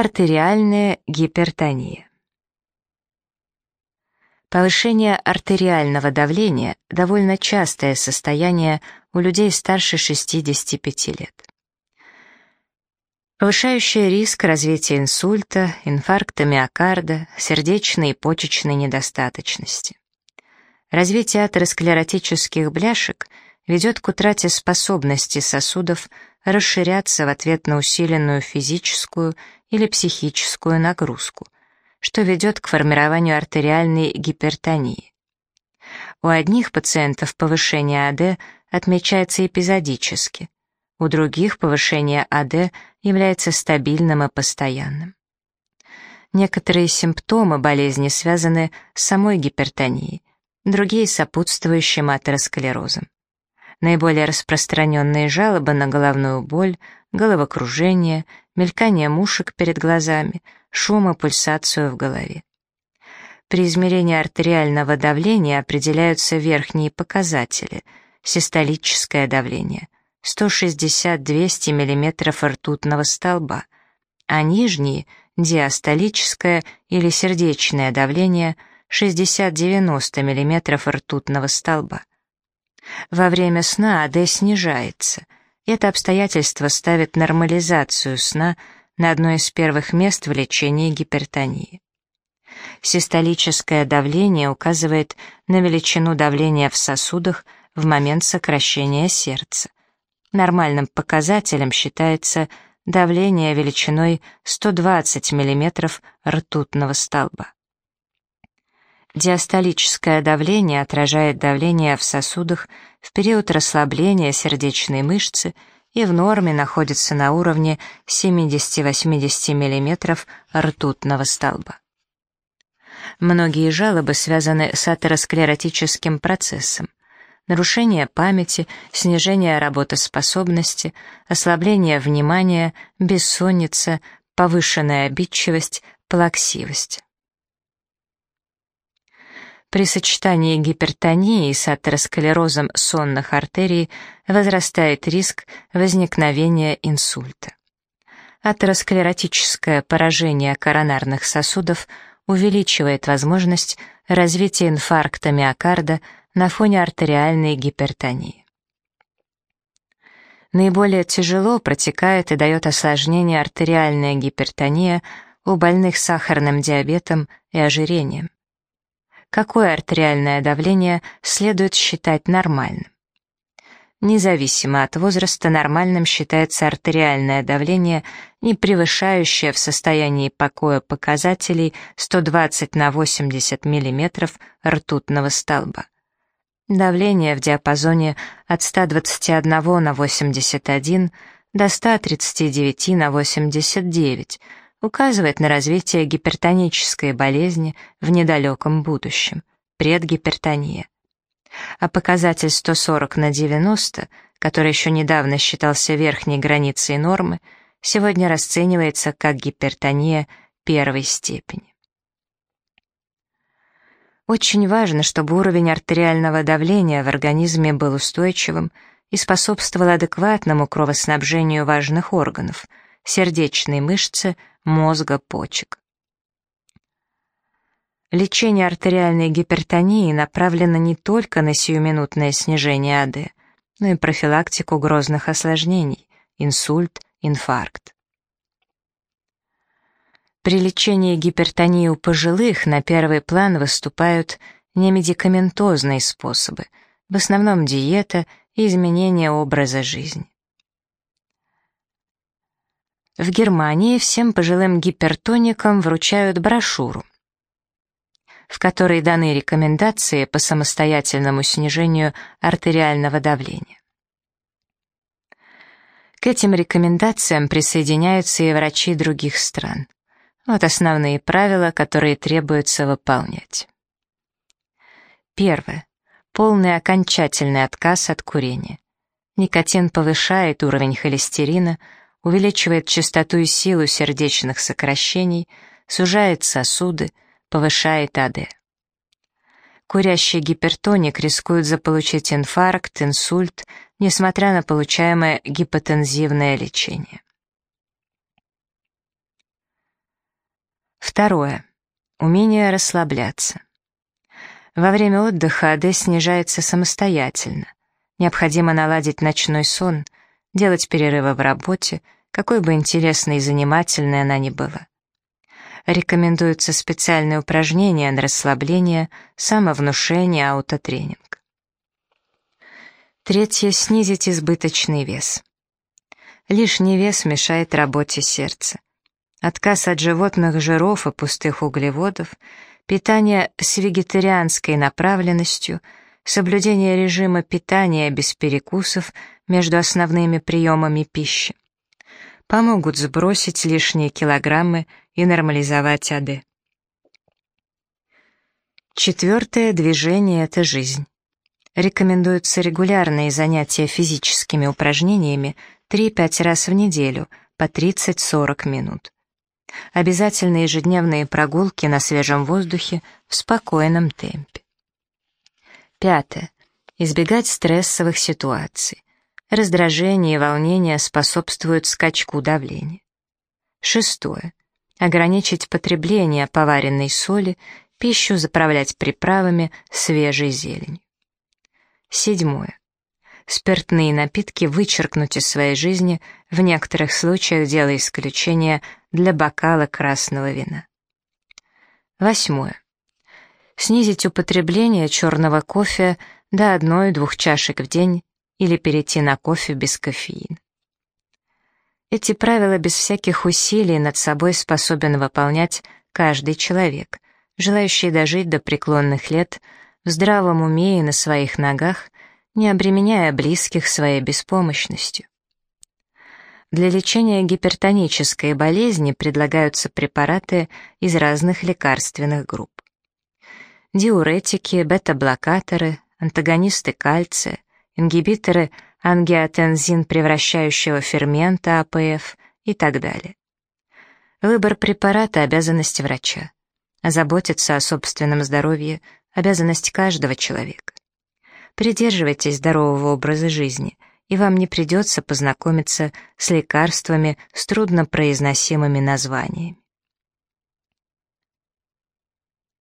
Артериальная гипертония. Повышение артериального давления – довольно частое состояние у людей старше 65 лет. Повышающее риск развития инсульта, инфаркта миокарда, сердечной и почечной недостаточности. Развитие атеросклеротических бляшек ведет к утрате способности сосудов расширяться в ответ на усиленную физическую или психическую нагрузку, что ведет к формированию артериальной гипертонии. У одних пациентов повышение АД отмечается эпизодически, у других повышение АД является стабильным и постоянным. Некоторые симптомы болезни связаны с самой гипертонией, другие — сопутствующим атеросклерозом. Наиболее распространенные жалобы на головную боль, головокружение, мелькание мушек перед глазами, шум и пульсацию в голове. При измерении артериального давления определяются верхние показатели – систолическое давление – 160-200 мм ртутного столба, а нижние – диастолическое или сердечное давление – 60-90 мм ртутного столба. Во время сна АД снижается. Это обстоятельство ставит нормализацию сна на одно из первых мест в лечении гипертонии. Систолическое давление указывает на величину давления в сосудах в момент сокращения сердца. Нормальным показателем считается давление величиной 120 мм ртутного столба. Диастолическое давление отражает давление в сосудах в период расслабления сердечной мышцы и в норме находится на уровне 70-80 мм ртутного столба. Многие жалобы связаны с атеросклеротическим процессом. Нарушение памяти, снижение работоспособности, ослабление внимания, бессонница, повышенная обидчивость, плаксивость. При сочетании гипертонии с атеросклерозом сонных артерий возрастает риск возникновения инсульта. Атеросклеротическое поражение коронарных сосудов увеличивает возможность развития инфаркта миокарда на фоне артериальной гипертонии. Наиболее тяжело протекает и дает осложнение артериальная гипертония у больных сахарным диабетом и ожирением какое артериальное давление следует считать нормальным. Независимо от возраста, нормальным считается артериальное давление, не превышающее в состоянии покоя показателей 120 на 80 мм ртутного столба. Давление в диапазоне от 121 на 81 до 139 на 89 указывает на развитие гипертонической болезни в недалеком будущем, предгипертония. А показатель 140 на 90, который еще недавно считался верхней границей нормы, сегодня расценивается как гипертония первой степени. Очень важно, чтобы уровень артериального давления в организме был устойчивым и способствовал адекватному кровоснабжению важных органов — сердечной мышцы, мозга, почек. Лечение артериальной гипертонии направлено не только на сиюминутное снижение АД, но и профилактику грозных осложнений – инсульт, инфаркт. При лечении гипертонии у пожилых на первый план выступают немедикаментозные способы, в основном диета и изменение образа жизни. В Германии всем пожилым гипертоникам вручают брошюру, в которой даны рекомендации по самостоятельному снижению артериального давления. К этим рекомендациям присоединяются и врачи других стран. Вот основные правила, которые требуется выполнять. Первое. Полный окончательный отказ от курения. Никотин повышает уровень холестерина, увеличивает частоту и силу сердечных сокращений, сужает сосуды, повышает АД. Курящий гипертоник рискует заполучить инфаркт, инсульт, несмотря на получаемое гипотензивное лечение. Второе. Умение расслабляться. Во время отдыха АД снижается самостоятельно. Необходимо наладить ночной сон, делать перерывы в работе, какой бы интересной и занимательной она ни была. Рекомендуются специальные упражнения на расслабление, самовнушение, аутотренинг. Третье. Снизить избыточный вес. Лишний вес мешает работе сердца. Отказ от животных жиров и пустых углеводов, питание с вегетарианской направленностью, соблюдение режима питания без перекусов между основными приемами пищи помогут сбросить лишние килограммы и нормализовать АД. Четвертое движение — это жизнь. Рекомендуются регулярные занятия физическими упражнениями 3-5 раз в неделю по 30-40 минут. Обязательно ежедневные прогулки на свежем воздухе в спокойном темпе. Пятое. Избегать стрессовых ситуаций. Раздражение и волнение способствуют скачку давления. Шестое. Ограничить потребление поваренной соли, пищу заправлять приправами, свежей зеленью. Седьмое. Спиртные напитки вычеркнуть из своей жизни, в некоторых случаях делая исключение для бокала красного вина. Восьмое. Снизить употребление черного кофе до одной-двух чашек в день или перейти на кофе без кофеина. Эти правила без всяких усилий над собой способен выполнять каждый человек, желающий дожить до преклонных лет в здравом уме и на своих ногах, не обременяя близких своей беспомощностью. Для лечения гипертонической болезни предлагаются препараты из разных лекарственных групп. Диуретики, бета-блокаторы, антагонисты кальция, ингибиторы ангиотензин превращающего фермента АПФ и так далее. Выбор препарата — обязанность врача. Заботиться о собственном здоровье — обязанность каждого человека. Придерживайтесь здорового образа жизни, и вам не придется познакомиться с лекарствами с труднопроизносимыми названиями.